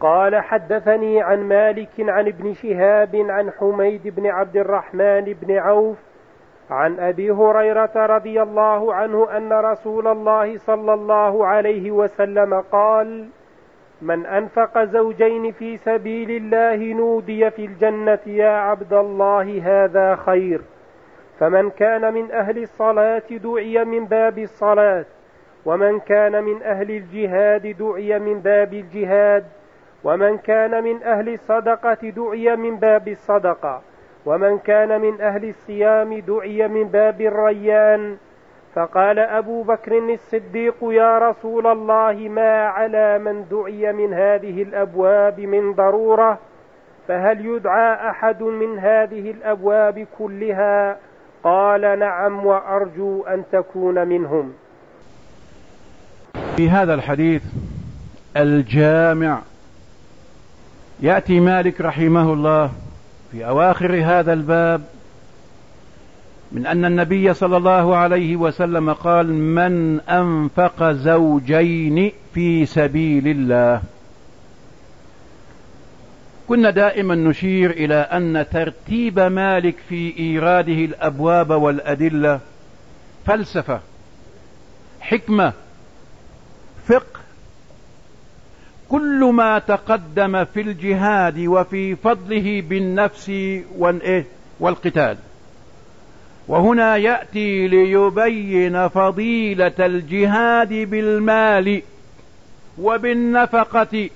قال حدثني عن مالك عن ابن شهاب عن حميد بن عبد الرحمن بن عوف عن أبي هريرة رضي الله عنه أن رسول الله صلى الله عليه وسلم قال من أنفق زوجين في سبيل الله نودي في الجنة يا عبد الله هذا خير فمن كان من أهل الصلاة دعي من باب الصلاة ومن كان من أهل الجهاد دعي من باب الجهاد ومن كان من أهل الصدقة دعي من باب الصدقة ومن كان من أهل الصيام دعي من باب الريان. فقال أبو بكر الصديق يا رسول الله ما على من دعي من هذه الأبواب من ضرورة؟ فهل يدعى أحد من هذه الأبواب كلها؟ قال نعم وأرجو أن تكون منهم. في هذا الحديث الجامع يأتي مالك رحمه الله في أواخر هذا الباب من أن النبي صلى الله عليه وسلم قال من أنفق زوجين في سبيل الله. كنا دائما نشير إلى أن ترتيب مالك في إيراده الأبواب والأدلة فلسفة حكمة كل ما تقدم في الجهاد وفي فضله بالنفس والقتال. وهنا يأتي ليبين فضيلة الجهاد بالمال وبالنفقة.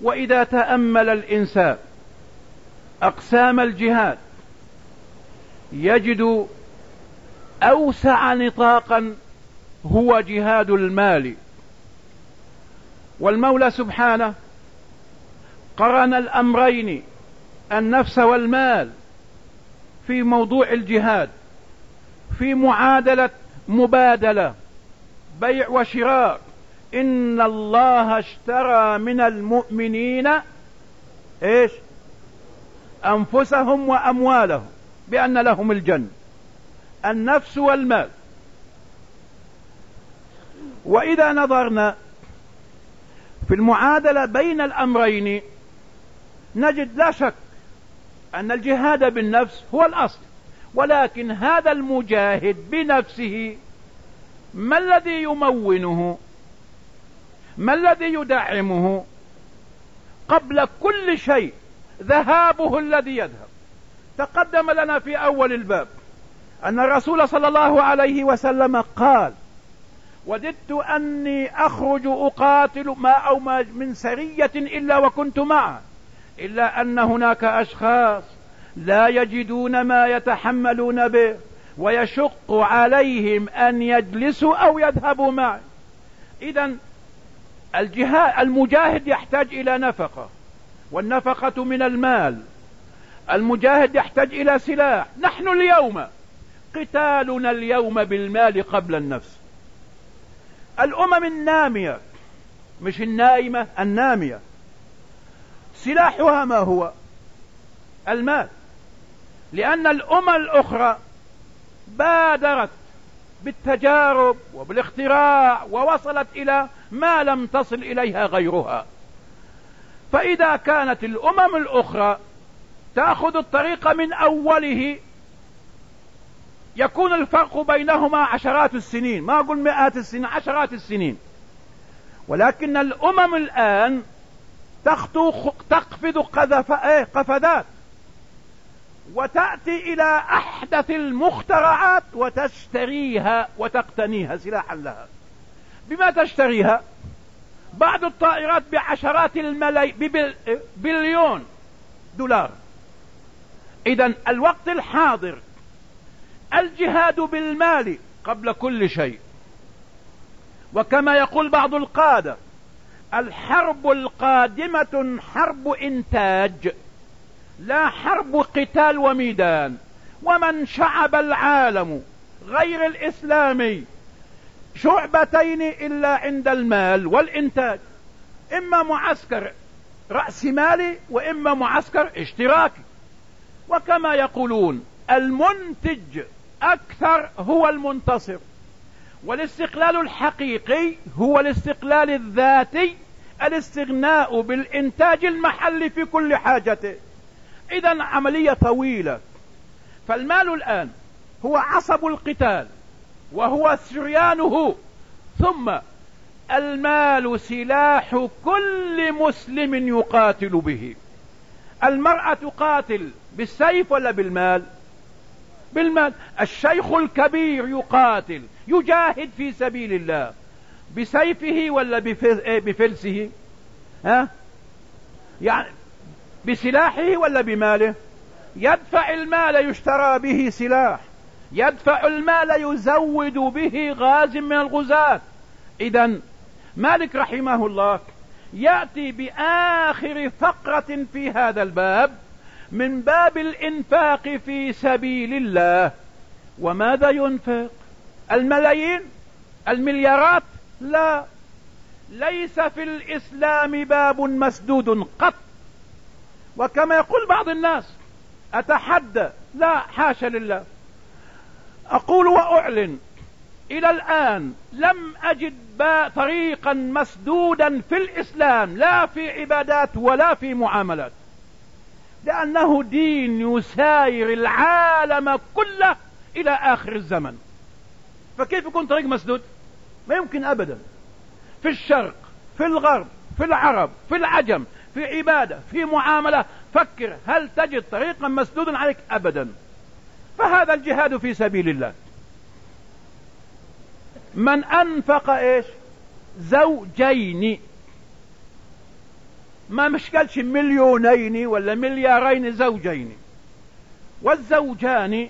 وإذا تأمل الإنسان أقسام الجهاد يجد أوسع نطاقا هو جهاد المال. والمولى سبحانه قرن الأمرين النفس والمال في موضوع الجهاد في معادلة مبادلة بيع وشراء. إن الله اشترى من المؤمنين إيش؟ أنفسهم وأموالهم بأن لهم الجنة النفس والمال. وإذا نظرنا في المعادلة بين الأمرين نجد لا شك أن الجهاد بالنفس هو الأصل ولكن هذا المجاهد بنفسه ما الذي يمونه؟ ما الذي يدعمه؟ قبل كل شيء ذهابه الذي يذهب. تقدم لنا في أول الباب أن الرسول صلى الله عليه وسلم قال وددت أني أخرج أقاتل ما أو ما من سرية إلا وكنت معه إلا أن هناك أشخاص لا يجدون ما يتحملون به ويشق عليهم أن يجلسوا أو يذهبوا معي. إذا المجاهد يحتاج إلى نفقة والنفقة من المال. المجاهد يحتاج إلى سلاح. نحن اليوم قتالنا اليوم بالمال قبل النفس. الأمم النامية مش النائمة النامية. سلاحها ما هو؟ المال. لأن الأمم الأخرى بادرت بالتجارب وبالاختراع ووصلت إلى ما لم تصل إليها غيرها. فإذا كانت الأمم الأخرى تأخذ الطريق من أوله يكون الفرق بينهما عشرات السنين. ما أقول مئات السنين عشرات السنين. ولكن الأمم الآن تخطو تقفز قذف إيه قفزات. وتأتي إلى أحدث المخترعات وتشتريها وتقتنيها سلاحا لها. بما تشتريها؟ بعض الطائرات بعشرات الملاي ببليون دولار. إذا الوقت الحاضر الجهاد بالمال قبل كل شيء. وكما يقول بعض القادة الحرب القادمة حرب إنتاج لا حرب قتال وميدان. ومن شعب العالم غير الإسلامي شعبتين إلا عند المال والإنتاج. إما معسكر رأس مالي وإما معسكر اشتراكي. وكما يقولون المنتج أكثر هو المنتصر. والاستقلال الحقيقي هو الاستقلال الذاتي الاستغناء بالإنتاج المحلي في كل حاجته. إذا عملية طويلة. فالمال الآن هو عصب القتال وهو سريانه ثم المال سلاح كل مسلم يقاتل به. المرأة تقاتل بالسيف ولا بالمال؟ بالمال. الشيخ الكبير يقاتل يجاهد في سبيل الله. بسيفه ولا إيه، بفلسه؟ ها؟ يعني بسلاحه ولا بماله؟ يدفع المال يشترى به سلاح. يدفع المال يزود به غاز من الغزاة. اذا مالك رحمه الله يأتي بآخر فقرة في هذا الباب. من باب الإنفاق في سبيل الله. وماذا ينفق؟ الملايين؟ المليارات؟ لا. ليس في الإسلام باب مسدود قط. وكما يقول بعض الناس أتحدى؟ لا حاشا لله. أقول وأعلن إلى الآن لم أجد طريقا مسدودا في الإسلام لا في عبادات ولا في معاملات. لأنه دين يساير العالم كله إلى آخر الزمن. فكيف يكون طريق مسدود؟ ما يمكن أبدا. في الشرق في الغرب في العرب في العجم في عبادة في معاملة. فكر هل تجد طريقا مسدودا عليك؟ أبدا. فهذا الجهاد في سبيل الله. من أنفق إيش؟ زوجين. ما مشكلش مليونين ولا مليارين زوجين. والزوجان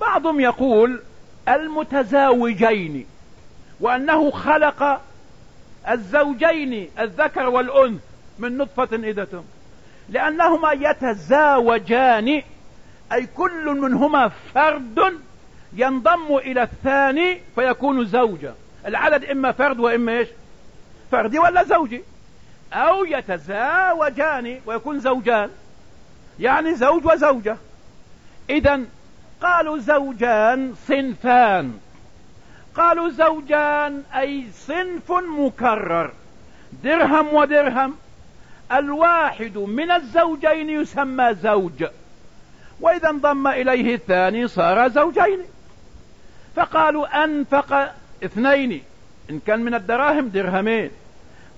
بعضهم يقول المتزاوجين وأنه خلق الزوجين الذكر والأنثى من نطفة إذا لأنهما يتزاوجان أي كل منهما فرد ينضم إلى الثاني فيكون زوجة العدد إما فرد وإما إيش؟ فردي ولا زوجي. أو يتزاوجان ويكون زوجان. يعني زوج وزوجة. إذا قالوا زوجان صنفان. قالوا زوجان أي صنف مكرر. درهم ودرهم. الواحد من الزوجين يسمى زوج. وإذا انضم إليه الثاني صار زوجين. فقالوا أنفق اثنين. إن كان من الدراهم درهمين.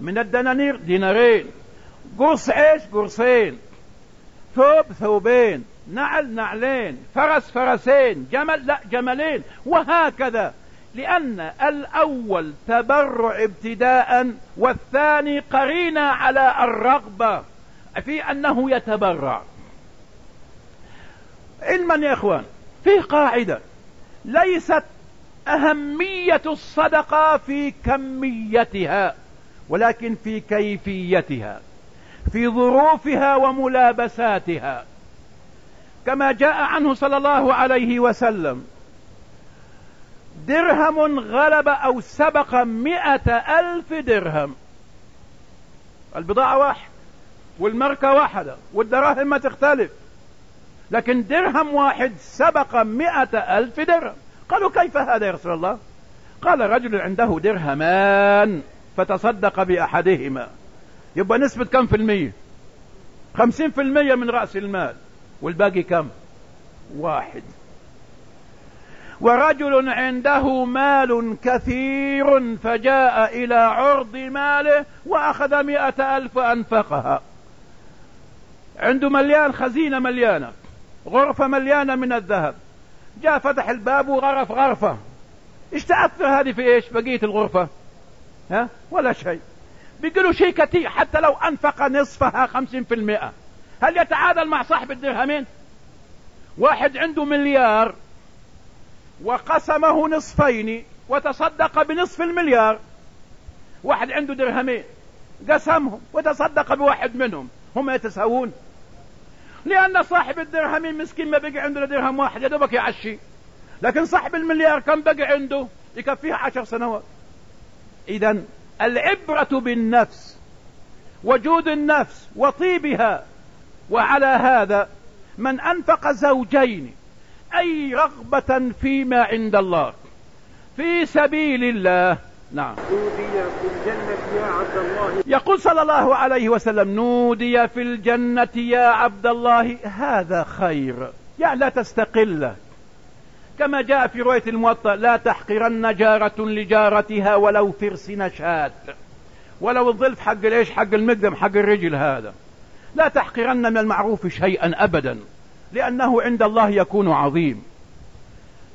من الدنانير دينارين. قرص عيش قرصين. ثوب ثوبين. نعل نعلين. فرس فرسين. جمل لا جملين. وهكذا. لأن الأول تبرع ابتداء والثاني قرينة على الرغبة. في أنه يتبرع. علما يا إخوان في قاعدة. ليست أهمية الصدقة في كميتها. ولكن في كيفيتها في ظروفها وملابساتها. كما جاء عنه صلى الله عليه وسلم درهم غلب أو سبق مئة ألف درهم. البضاعة واحد والماركة واحدة والدراهم ما تختلف. لكن درهم واحد سبق مئة ألف درهم. قالوا كيف هذا يا رسول الله؟ قال رجل عنده درهمان. فتصدق بأحدهما. يبقى نسبة كم في المية؟ خمسين في المية من رأس المال. والباقي كم؟ واحد. ورجل عنده مال كثير فجاء إلى عرض ماله وأخذ مئة ألف أنفقها عنده مليان خزينة مليانة. غرفة مليانة من الذهب. جاء فتح الباب وغرف غرفة. إيش تأثر هذه في إيش؟ بقية الغرفة. ها؟ ولا شيء. بيقولوا شيء كثير حتى لو أنفق نصفها خمسين في المئة. هل يتعادل مع صاحب الدرهمين؟ واحد عنده مليار وقسمه نصفين وتصدق بنصف المليار. واحد عنده درهمين قسمهم وتصدق بواحد منهم. هم يتساوون. لأن صاحب الدرهمين مسكين ما بقي عنده درهم واحد يا دوبك يعشي. لكن صاحب المليار كم بقي عنده؟ يكفيه عشر سنوات. إذا العبرة بالنفس وجود النفس وطيبها وعلى هذا من أنفق زوجين أي رغبة فيما عند الله في سبيل الله. نعم. أوذي في الجنة يا عبد الله. يقول صلى الله عليه وسلم نودي في الجنة يا عبد الله. هذا خير. يعني لا تستقل. كما جاء في رواية الموطأ لا تحقرن جارة لجارتها ولو فرس نشات ولو الظلف حق الإيش؟ حق المقدم حق الرجل هذا. لا تحقرن من المعروف شيئا ابدا لأنه عند الله يكون عظيم.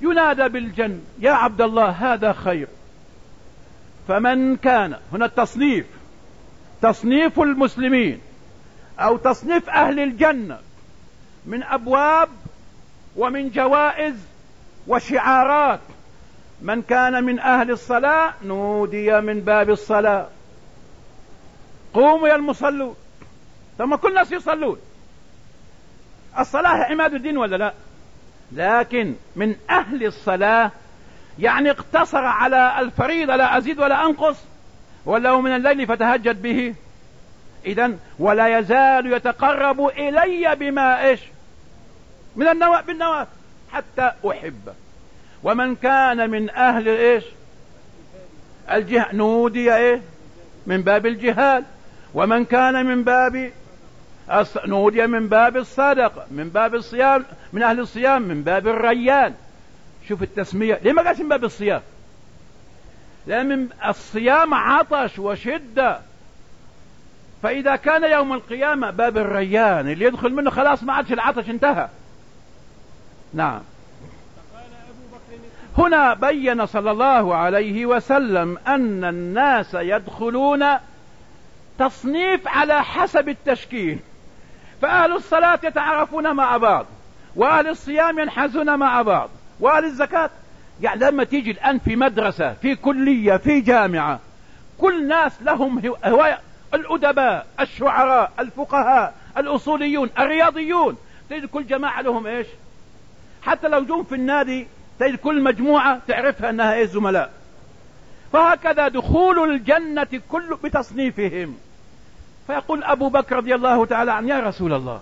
ينادى بالجنة يا عبد الله هذا خير. فمن كان؟ هنا التصنيف. تصنيف المسلمين أو تصنيف أهل الجنة من أبواب ومن جوائز وشعارات. من كان من أهل الصلاة نودي من باب الصلاة. قوموا يا المصلون. ثم كل الناس يصلون. الصلاة عماد الدين ولا لا؟ لكن من أهل الصلاة يعني اقتصر على الفريضة لا أزيد ولا أنقص. ولو من الليل فتهجد به. اذا ولا يزال يتقرب إلي بما إيش؟ من النوا بالنوافل حتى احبه ومن كان من أهل إيش؟ الجهاد نودي إيه؟ من باب الجهاد ومن كان من باب نودي من باب الصدقة من باب الصيام من أهل الصيام من باب الريان. شوف التسمية. ليه ما قالش من باب الصيام؟ لأن من الصيام عطش وشدة. فإذا كان يوم القيامة باب الريان اللي يدخل منه خلاص ما عادش العطش انتهى. نعم. هنا بين صلى الله عليه وسلم أن الناس يدخلون تصنيف على حسب التشكيل. فأهل الصلاة يتعارفون مع بعض وأهل الصيام ينحزون مع بعض وأهل الزكاة. يعني لما تيجي الآن في مدرسة في كلية في جامعة كل ناس لهم هواية. الأدباء الشعراء الفقهاء الأصوليون الرياضيون. تجد كل جماعة لهم إيش؟ حتى لو جم في النادي تجد كل مجموعة تعرفها أنها إيه زملاء فهكذا دخول الجنة كل بتصنيفهم. فيقول أبو بكر رضي الله تعالى عنه يا رسول الله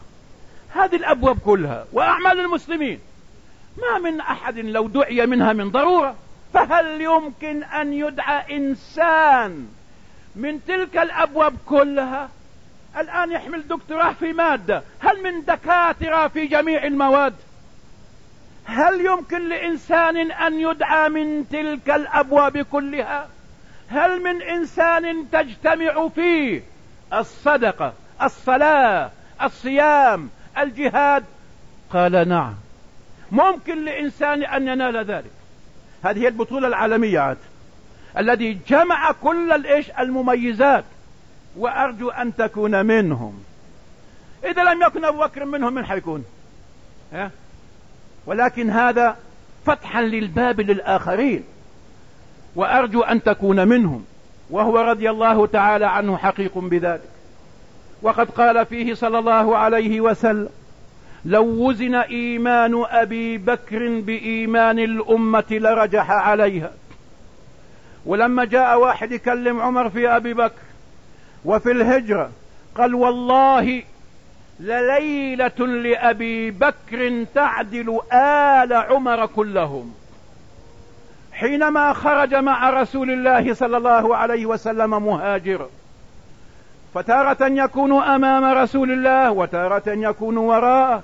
هذه الأبواب كلها وأعمال المسلمين ما من أحد لو دعي منها من ضرورة فهل يمكن أن يدعى إنسان من تلك الأبواب كلها؟ الآن يحمل دكتوراه في مادة هل من دكاترة في جميع المواد؟ هل يمكن لإنسان أن يدعى من تلك الأبواب كلها؟ هل من إنسان تجتمع فيه الصدقة الصلاة الصيام الجهاد؟ قال نعم. ممكن لإنسان أن ينال ذلك. هذه البطولة العالمية عاد الذي جمع كل الإيش؟ المميزات وأرجو أن تكون منهم. إذا لم يكن أبو بكر منهم من حيكون؟ ها؟ ولكن هذا فتحا للباب للآخرين. وأرجو أن تكون منهم. وهو رضي الله تعالى عنه حقيق بذلك. وقد قال فيه صلى الله عليه وسلم لو وزن إيمان أبي بكر بإيمان الأمة لرجح عليها ولما جاء واحد يكلم عمر في أبي بكر وفي الهجرة قال والله لليلة لأبي بكر تعدل آل عمر كلهم. حينما خرج مع رسول الله صلى الله عليه وسلم مهاجرا فتارة يكون أمام رسول الله وتارة يكون وراءه.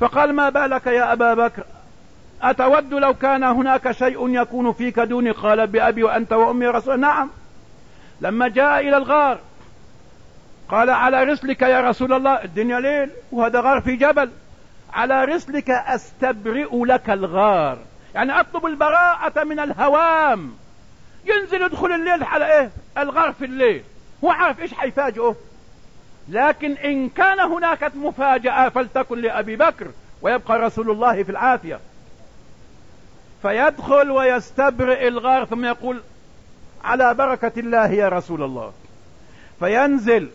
فقال ما بالك يا أبا بكر؟ أتود لو كان هناك شيء يكون فيك دوني؟ قال بأبي وأنت وأمي رسول نعم. لما جاء إلى الغار قال على رسلك يا رسول الله. الدنيا ليل وهذا غار في جبل. على رسلك أستبرئ لك الغار. يعني أطلب البراءة من الهوام. ينزل يدخل الليل على إيه؟ الغار في الليل. هو عارف إيش حيفاجئه. لكن إن كان هناك مفاجأة فلتكن لأبي بكر ويبقى رسول الله في العافية. فيدخل ويستبرئ الغار ثم يقول على بركة الله يا رسول الله. فينزل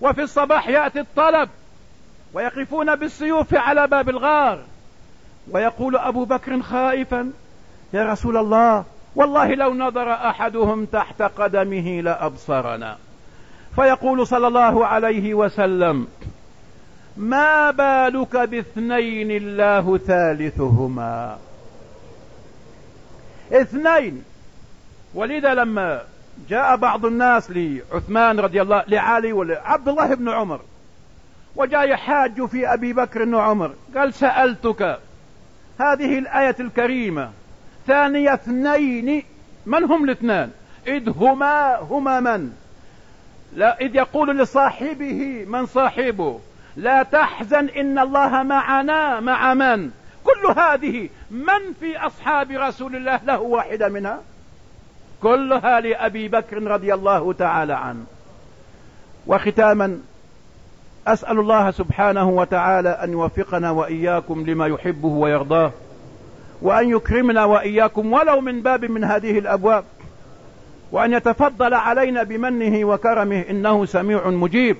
وفي الصباح يأتي الطلب ويقفون بالسيوف على باب الغار ويقول أبو بكر خائفا يا رسول الله والله لو نظر أحدهم تحت قدمه لأبصرنا. فيقول صلى الله عليه وسلم ما بالك باثنين الله ثالثهما؟ اثنين ولذا لما جاء بعض الناس لعثمان رضي الله لعلي ولعبد الله بن عمر. وجاء يحاج في أبي بكر وعمر قال سألتك هذه الآية الكريمة. ثاني اثنين. من هم الاثنان؟ إذ هما هما من؟ لا إذ يقول لصاحبه من صاحبه؟ لا تحزن إن الله معنا مع من؟ كل هذه من في أصحاب رسول الله؟ له واحدة منها. كلها لأبي بكر رضي الله تعالى عنه. وختاما أسأل الله سبحانه وتعالى أن يوفقنا وإياكم لما يحبه ويرضاه وأن يكرمنا وإياكم ولو من باب من هذه الأبواب وأن يتفضل علينا بمنه وكرمه إنه سميع مجيب.